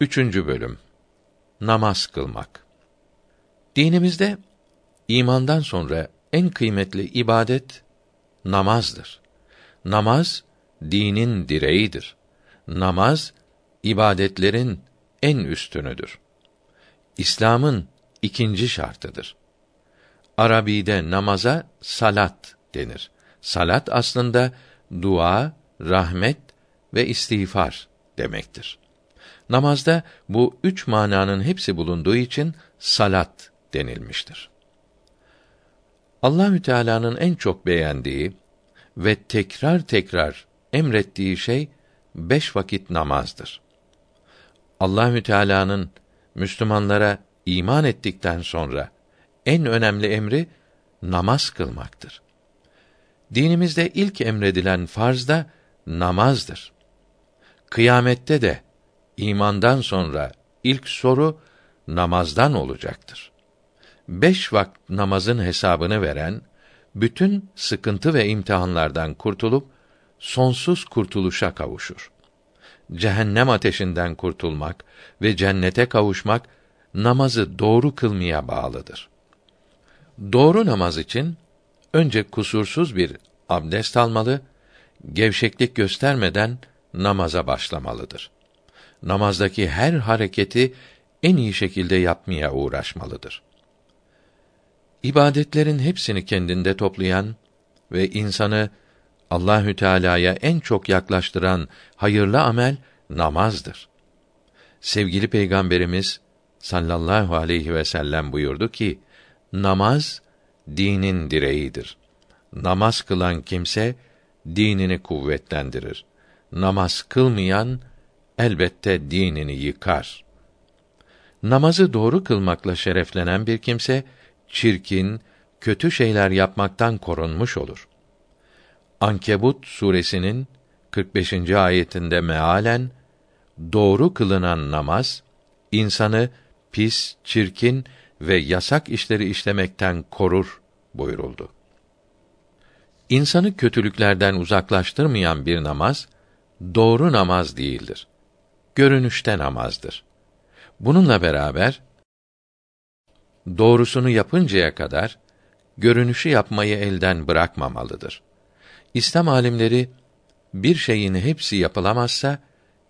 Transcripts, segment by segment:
Üçüncü bölüm. Namaz kılmak. Dinimizde imandan sonra en kıymetli ibadet namazdır. Namaz dinin direğidir. Namaz ibadetlerin en üstünüdür. İslam'ın ikinci şartıdır. Arabide namaza salat denir. Salat aslında dua, rahmet ve istiğfar demektir. Namazda bu üç mananın hepsi bulunduğu için salat denilmiştir. Allahü Teala'nın en çok beğendiği ve tekrar tekrar emrettiği şey beş vakit namazdır. Allahü Teala'nın Müslümanlara iman ettikten sonra en önemli emri namaz kılmaktır. Dinimizde ilk emredilen farz da namazdır. Kıyamette de imandan sonra ilk soru namazdan olacaktır. Beş vakit namazın hesabını veren, bütün sıkıntı ve imtihanlardan kurtulup sonsuz kurtuluşa kavuşur. Cehennem ateşinden kurtulmak ve cennete kavuşmak namazı doğru kılmaya bağlıdır. Doğru namaz için önce kusursuz bir abdest almalı, gevşeklik göstermeden namaza başlamalıdır. Namazdaki her hareketi en iyi şekilde yapmaya uğraşmalıdır. İbadetlerin hepsini kendinde toplayan ve insanı Allahü Teala'ya en çok yaklaştıran hayırlı amel namazdır. Sevgili Peygamberimiz sallallahu aleyhi ve sellem buyurdu ki: Namaz dinin direğidir. Namaz kılan kimse dinini kuvvetlendirir. Namaz kılmayan elbette dinini yıkar. Namazı doğru kılmakla şereflenen bir kimse çirkin, kötü şeyler yapmaktan korunmuş olur. Ankebut suresinin 45. ayetinde mealen doğru kılınan namaz insanı pis, çirkin ve yasak işleri işlemekten korur buyuruldu. İnsanı kötülüklerden uzaklaştırmayan bir namaz doğru namaz değildir. Görünüşte namazdır. Bununla beraber doğrusunu yapıncaya kadar görünüşü yapmayı elden bırakmamalıdır. İslam alimleri bir şeyin hepsi yapılamazsa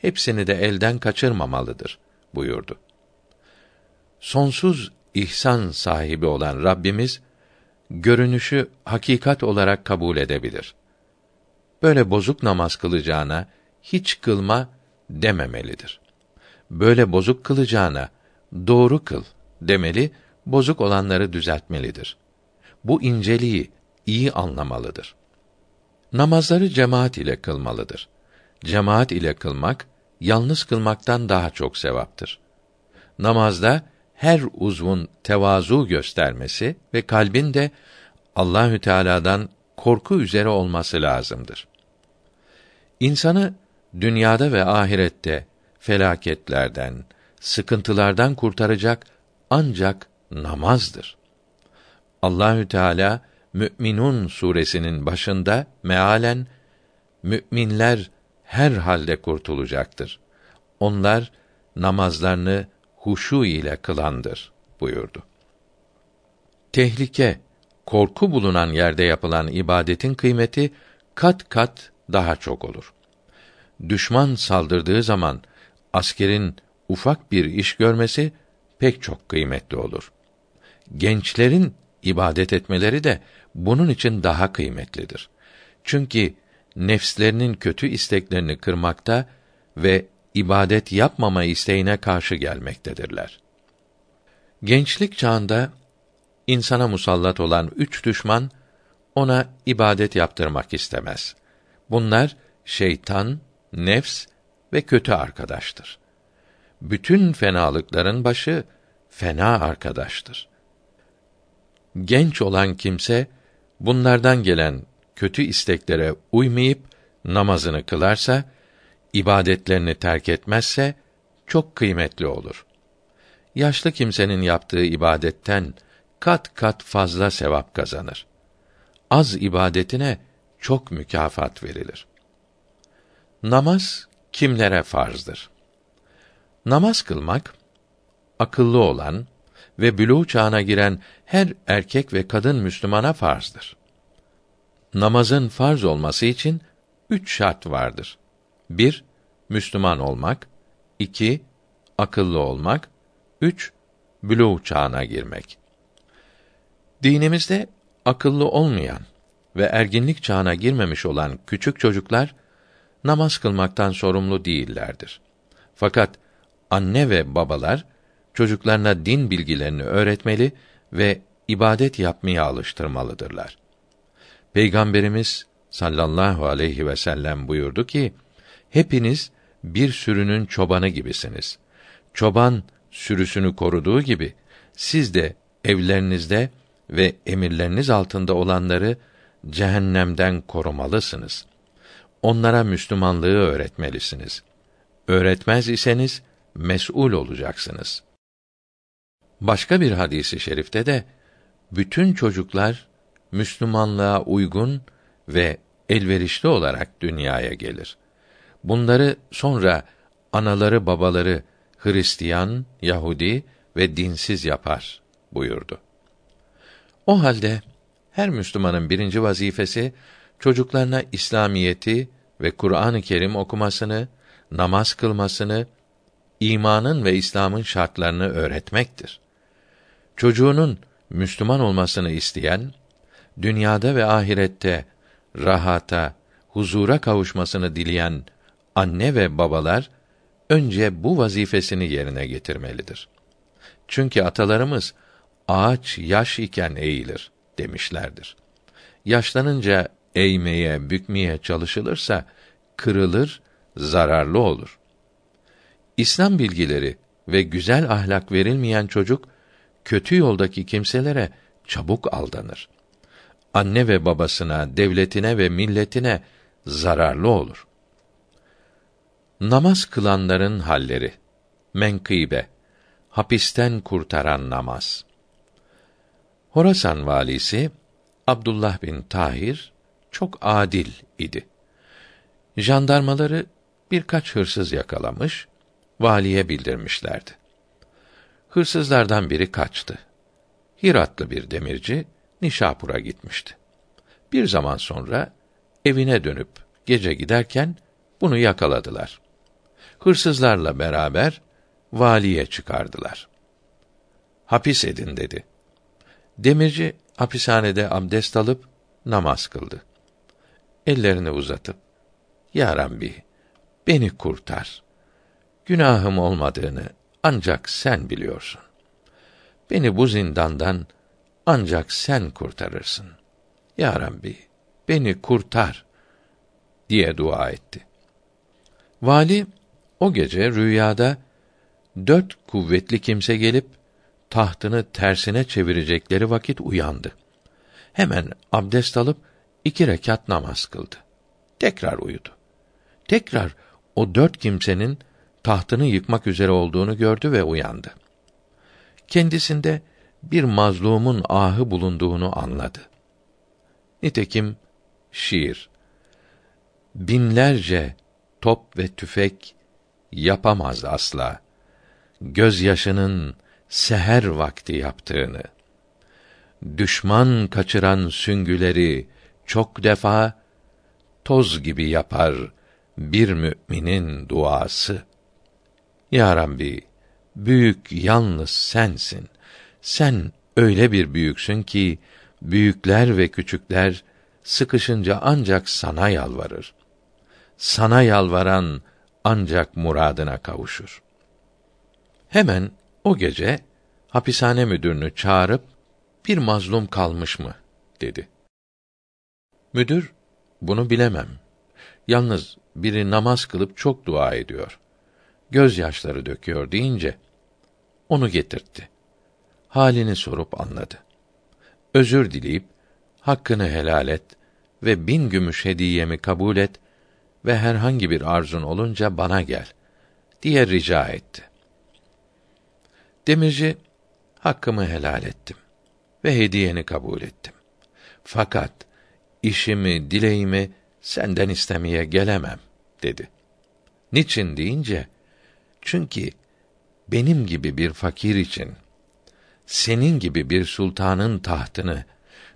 hepsini de elden kaçırmamalıdır buyurdu. Sonsuz ihsan sahibi olan Rabbimiz görünüşü hakikat olarak kabul edebilir. Böyle bozuk namaz kılacağına hiç kılma dememelidir. Böyle bozuk kılacağına doğru kıl demeli, bozuk olanları düzeltmelidir. Bu inceliği iyi anlamalıdır. Namazları cemaat ile kılmalıdır. Cemaat ile kılmak yalnız kılmaktan daha çok sevaptır. Namazda her uzvun tevazu göstermesi ve kalbin de Allahü Teala'dan korku üzere olması lazımdır. İnsanı dünyada ve ahirette felaketlerden, sıkıntılardan kurtaracak ancak namazdır. Allahü Teala Mü'minun suresinin başında mealen müminler her halde kurtulacaktır. Onlar namazlarını huşu ile kılandır buyurdu. Tehlike, korku bulunan yerde yapılan ibadetin kıymeti kat kat daha çok olur. Düşman saldırdığı zaman askerin ufak bir iş görmesi pek çok kıymetli olur. Gençlerin ibadet etmeleri de bunun için daha kıymetlidir. Çünkü nefslerinin kötü isteklerini kırmakta ve ibadet yapmama isteğine karşı gelmektedirler. Gençlik çağında insana musallat olan üç düşman ona ibadet yaptırmak istemez. Bunlar şeytan, nefs ve kötü arkadaştır. Bütün fenalıkların başı fena arkadaştır. Genç olan kimse bunlardan gelen kötü isteklere uymayıp namazını kılarsa, ibadetlerini terk etmezse çok kıymetli olur. Yaşlı kimsenin yaptığı ibadetten kat kat fazla sevap kazanır. Az ibadetine çok mükafat verilir. Namaz kimlere farzdır? Namaz kılmak akıllı olan ve bülûğ çağına giren her erkek ve kadın Müslümana farzdır. Namazın farz olması için üç şart vardır. Bir, Müslüman olmak. iki Akıllı olmak. Üç, bülûğ çağına girmek. Dinimizde akıllı olmayan ve erginlik çağına girmemiş olan küçük çocuklar namaz kılmaktan sorumlu değillerdir. Fakat anne ve babalar çocuklarına din bilgilerini öğretmeli ve ibadet yapmaya alıştırmalıdırlar. Peygamberimiz sallallahu aleyhi ve sellem buyurdu ki: Hepiniz bir sürünün çobanı gibisiniz. Çoban sürüsünü koruduğu gibi siz de evlerinizde ve emirleriniz altında olanları cehennemden korumalısınız. Onlara Müslümanlığı öğretmelisiniz. Öğretmez iseniz mes'ul olacaksınız. Başka bir hadisi şerifte de bütün çocuklar Müslümanlığa uygun ve elverişli olarak dünyaya gelir. Bunları sonra anaları babaları Hristiyan, Yahudi ve dinsiz yapar buyurdu. O halde her Müslümanın birinci vazifesi çocuklarına İslamiyeti ve Kur'an-ı Kerim okumasını, namaz kılmasını, imanın ve İslam'ın şartlarını öğretmektir. Çocuğunun Müslüman olmasını isteyen, dünyada ve ahirette rahata, huzura kavuşmasını dileyen anne ve babalar önce bu vazifesini yerine getirmelidir. Çünkü atalarımız ağaç yaş iken eğilir demişlerdir. Yaşlanınca eğmeye, bükmeye çalışılırsa kırılır, zararlı olur. İslam bilgileri ve güzel ahlak verilmeyen çocuk kötü yoldaki kimselere çabuk aldanır. Anne ve babasına, devletine ve milletine zararlı olur. Namaz kılanların halleri. Menkıbe. Hapisten kurtaran namaz. Horasan valisi Abdullah bin Tahir çok adil idi. Jandarmaları birkaç hırsız yakalamış, valiye bildirmişlerdi. Hırsızlardan biri kaçtı. Hiratlı bir demirci Nişapur'a gitmişti. Bir zaman sonra evine dönüp gece giderken bunu yakaladılar. Hırsızlarla beraber valiye çıkardılar. Hapis edin dedi. Demirci hapishanede abdest alıp namaz kıldı. Ellerini uzatıp Ya Rabbi beni kurtar. Günahım olmadığını ancak sen biliyorsun. Beni bu zindandan ancak sen kurtarırsın. Ya Rabbi, beni kurtar diye dua etti. Vali o gece rüyada dört kuvvetli kimse gelip tahtını tersine çevirecekleri vakit uyandı. Hemen abdest alıp iki rekat namaz kıldı. Tekrar uyudu. Tekrar o dört kimsenin tahtını yıkmak üzere olduğunu gördü ve uyandı. Kendisinde bir mazlumun ahı bulunduğunu anladı. Nitekim şiir binlerce top ve tüfek yapamaz asla gözyaşının seher vakti yaptığını düşman kaçıran süngüleri çok defa toz gibi yapar bir müminin duası. Ya Rabbi, büyük yalnız sensin. Sen öyle bir büyüksün ki büyükler ve küçükler sıkışınca ancak sana yalvarır. Sana yalvaran ancak muradına kavuşur. Hemen o gece hapishane müdürünü çağırıp bir mazlum kalmış mı dedi. Müdür bunu bilemem. Yalnız biri namaz kılıp çok dua ediyor. Gözyaşları döküyor deyince onu getirtti. Halini sorup anladı. Özür dileyip hakkını helal et ve bin gümüş hediyemi kabul et ve herhangi bir arzun olunca bana gel diye rica etti. Demirci hakkımı helal ettim ve hediyeni kabul ettim. Fakat işimi, dileğimi senden istemeye gelemem dedi. Niçin deyince çünkü benim gibi bir fakir için senin gibi bir sultanın tahtını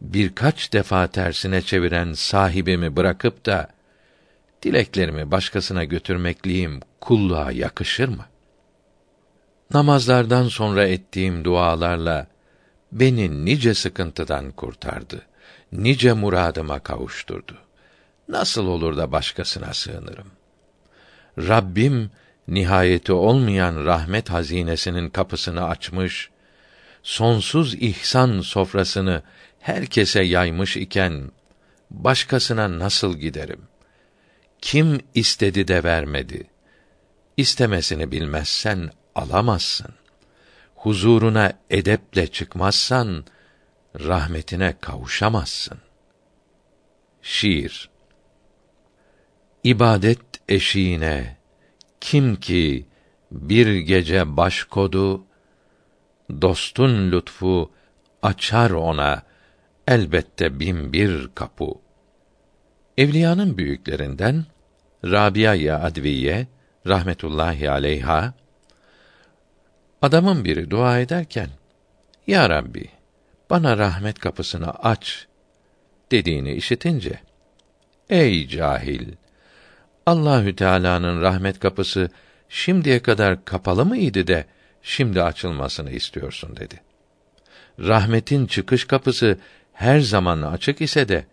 birkaç defa tersine çeviren sahibimi bırakıp da dileklerimi başkasına götürmekliyim kulluğa yakışır mı? Namazlardan sonra ettiğim dualarla beni nice sıkıntıdan kurtardı. Nice muradıma kavuşturdu. Nasıl olur da başkasına sığınırım? Rabbim nihayeti olmayan rahmet hazinesinin kapısını açmış, sonsuz ihsan sofrasını herkese yaymış iken başkasına nasıl giderim? Kim istedi de vermedi? İstemesini bilmezsen alamazsın. Huzuruna edeple çıkmazsan rahmetine kavuşamazsın. Şiir İbadet eşiğine kim ki bir gece baş kodu dostun lütfu açar ona elbette bin bir kapı. Evliyanın büyüklerinden Rabia Adviye rahmetullahi aleyha adamın biri dua ederken Ya Rabbi bana rahmet kapısını aç dediğini işitince Ey cahil Allahü Teala'nın rahmet kapısı şimdiye kadar kapalı mıydı de şimdi açılmasını istiyorsun dedi. Rahmetin çıkış kapısı her zaman açık ise de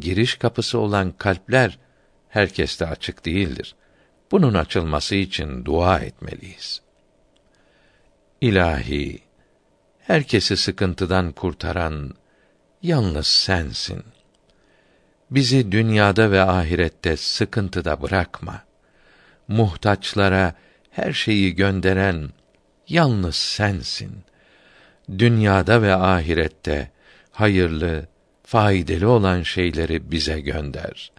giriş kapısı olan kalpler herkeste açık değildir. Bunun açılması için dua etmeliyiz. İlahi, herkesi sıkıntıdan kurtaran yalnız sensin. Bizi dünyada ve ahirette sıkıntıda bırakma. Muhtaçlara her şeyi gönderen yalnız sensin. Dünyada ve ahirette hayırlı, faydalı olan şeyleri bize gönder.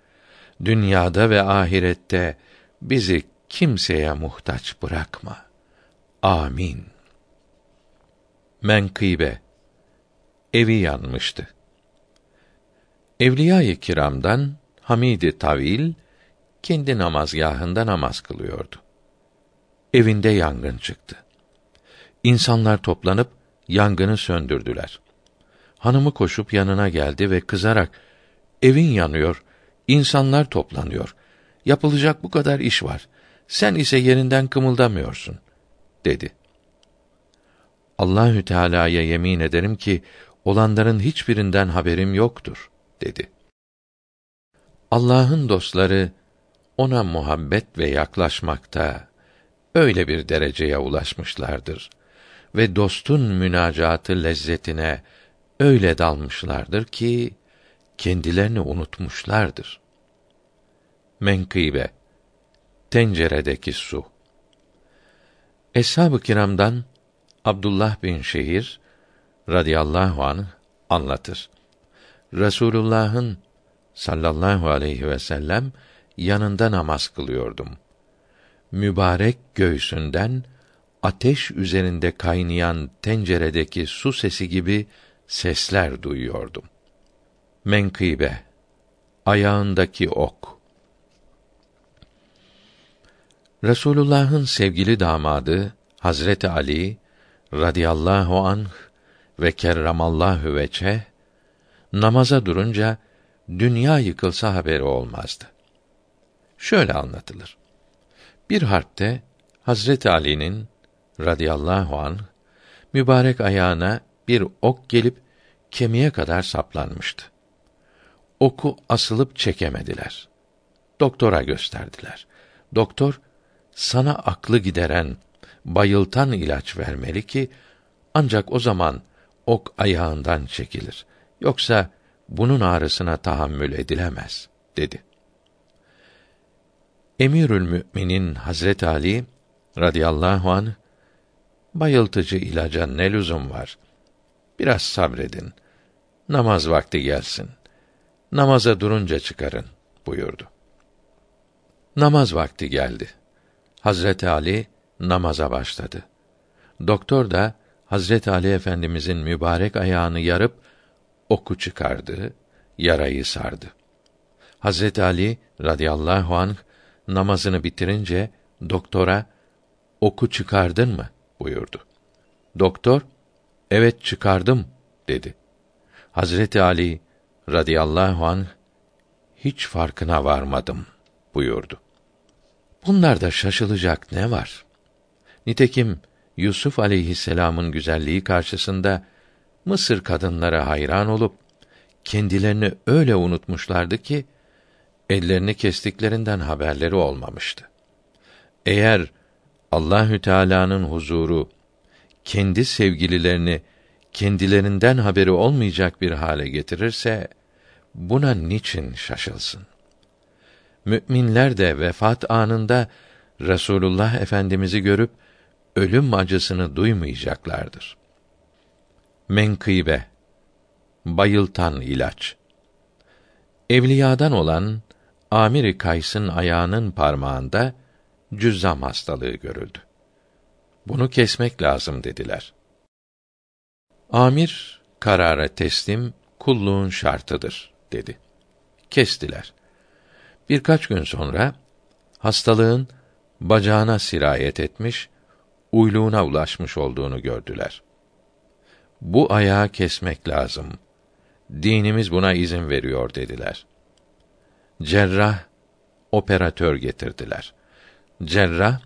Dünyada ve ahirette bizi kimseye muhtaç bırakma. Amin. Menkıbe Evi yanmıştı. Evliya-i kiramdan Hamidi Tavil kendi namazgahında namaz kılıyordu. Evinde yangın çıktı. İnsanlar toplanıp yangını söndürdüler. Hanımı koşup yanına geldi ve kızarak evin yanıyor, insanlar toplanıyor. Yapılacak bu kadar iş var. Sen ise yerinden kımıldamıyorsun." dedi. Allahü Teala'ya yemin ederim ki olanların hiçbirinden haberim yoktur dedi. Allah'ın dostları ona muhabbet ve yaklaşmakta öyle bir dereceye ulaşmışlardır ve dostun münacatı lezzetine öyle dalmışlardır ki kendilerini unutmuşlardır. Menkıbe Tenceredeki su Eshab-ı kiramdan Abdullah bin Şehir radıyallahu anh anlatır. Resulullah'ın sallallahu aleyhi ve sellem yanında namaz kılıyordum. Mübarek göğsünden ateş üzerinde kaynayan tenceredeki su sesi gibi sesler duyuyordum. Menkıbe ayağındaki ok Resulullah'ın sevgili damadı Hazreti Ali radıyallahu anh ve kerramallahu veçe namaza durunca dünya yıkılsa haberi olmazdı. Şöyle anlatılır. Bir harpte Hazreti Ali'nin radıyallahu anh mübarek ayağına bir ok gelip kemiğe kadar saplanmıştı. Oku asılıp çekemediler. Doktora gösterdiler. Doktor sana aklı gideren, bayıltan ilaç vermeli ki ancak o zaman ok ayağından çekilir. Yoksa bunun ağrısına tahammül edilemez dedi. Emirül Müminin Hazret Ali radıyallahu an bayıltıcı ilaca ne lüzum var? Biraz sabredin. Namaz vakti gelsin. Namaza durunca çıkarın buyurdu. Namaz vakti geldi. Hazreti Ali namaza başladı. Doktor da Hazreti Ali Efendimizin mübarek ayağını yarıp oku çıkardı, yarayı sardı. Hazreti Ali radıyallahu anh namazını bitirince doktora oku çıkardın mı buyurdu. Doktor, evet çıkardım dedi. Hazreti Ali radıyallahu an hiç farkına varmadım buyurdu. Bunlarda şaşılacak ne var? Nitekim Yusuf aleyhisselamın güzelliği karşısında Mısır kadınlara hayran olup kendilerini öyle unutmuşlardı ki ellerini kestiklerinden haberleri olmamıştı. Eğer Allahü Teala'nın huzuru kendi sevgililerini kendilerinden haberi olmayacak bir hale getirirse buna niçin şaşılsın? Müminler de vefat anında Resulullah Efendimizi görüp ölüm acısını duymayacaklardır. Menkıbe bayıltan ilaç. Evliyadan olan Amir Kays'ın ayağının parmağında cüzzam hastalığı görüldü. Bunu kesmek lazım dediler. Amir karara teslim, kulluğun şartıdır dedi. Kestiler. Birkaç gün sonra hastalığın bacağına sirayet etmiş, uyluğuna ulaşmış olduğunu gördüler. Bu ayağı kesmek lazım. Dinimiz buna izin veriyor dediler. Cerrah operatör getirdiler. Cerrah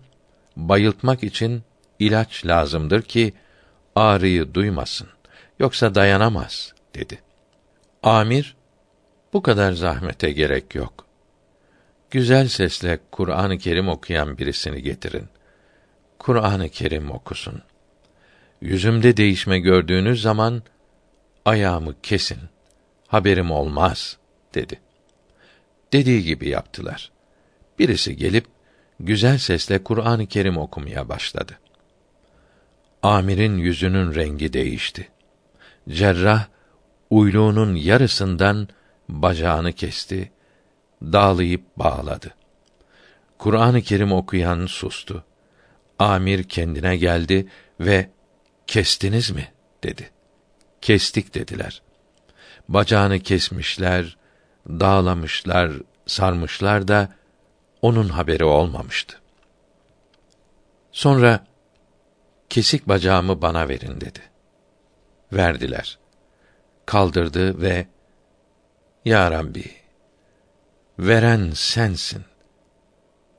bayıltmak için ilaç lazımdır ki ağrıyı duymasın. Yoksa dayanamaz dedi. Amir bu kadar zahmete gerek yok. Güzel sesle Kur'an-ı Kerim okuyan birisini getirin. Kur'an-ı Kerim okusun. Yüzümde değişme gördüğünüz zaman ayağımı kesin. Haberim olmaz dedi. Dediği gibi yaptılar. Birisi gelip güzel sesle Kur'an-ı Kerim okumaya başladı. Amir'in yüzünün rengi değişti. Cerrah uyluğunun yarısından bacağını kesti, dağlayıp bağladı. Kur'an-ı Kerim okuyan sustu. Amir kendine geldi ve kestiniz mi dedi. Kestik dediler. Bacağını kesmişler, dağlamışlar, sarmışlar da onun haberi olmamıştı. Sonra kesik bacağımı bana verin dedi. Verdiler. Kaldırdı ve Ya Rabbi, veren sensin.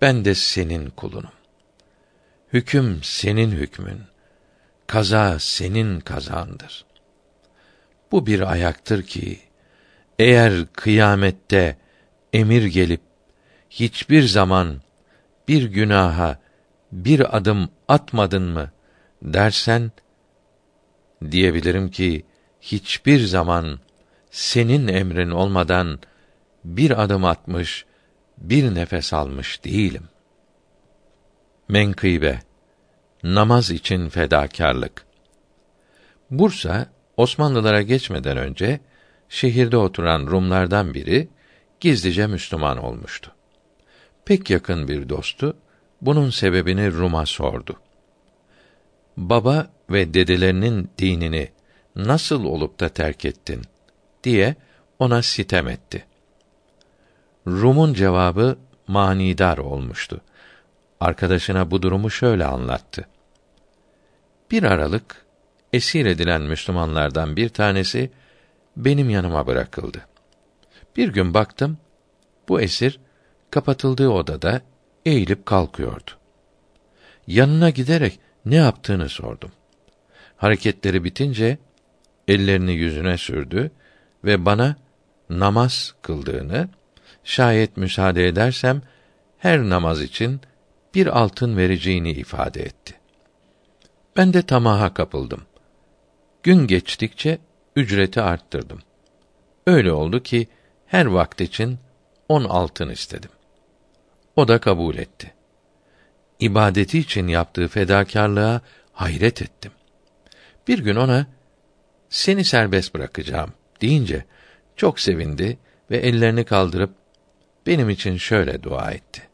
Ben de senin kulunum. Hüküm senin hükmün. Kaza senin kazandır. Bu bir ayaktır ki eğer kıyamette emir gelip hiçbir zaman bir günaha bir adım atmadın mı dersen diyebilirim ki hiçbir zaman senin emrin olmadan bir adım atmış, bir nefes almış değilim. Menkıbe namaz için fedakarlık. Bursa Osmanlılara geçmeden önce şehirde oturan Rumlardan biri gizlice Müslüman olmuştu. Pek yakın bir dostu bunun sebebini Rum'a sordu. Baba ve dedelerinin dinini nasıl olup da terk ettin diye ona sitem etti. Rum'un cevabı manidar olmuştu. Arkadaşına bu durumu şöyle anlattı. Bir aralık esir edilen Müslümanlardan bir tanesi benim yanıma bırakıldı. Bir gün baktım, bu esir kapatıldığı odada eğilip kalkıyordu. Yanına giderek ne yaptığını sordum. Hareketleri bitince ellerini yüzüne sürdü ve bana namaz kıldığını, şayet müsaade edersem her namaz için bir altın vereceğini ifade etti. Ben de tamaha kapıldım. Gün geçtikçe ücreti arttırdım. Öyle oldu ki her vakt için on altın istedim. O da kabul etti. İbadeti için yaptığı fedakarlığa hayret ettim. Bir gün ona seni serbest bırakacağım deyince çok sevindi ve ellerini kaldırıp benim için şöyle dua etti.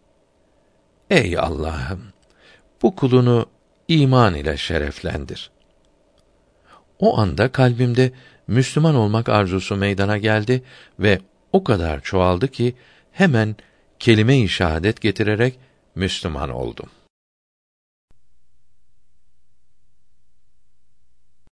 Ey Allah'ım, bu kulunu iman ile şereflendir. O anda kalbimde Müslüman olmak arzusu meydana geldi ve o kadar çoğaldı ki hemen kelime-i şehadet getirerek Müslüman oldum.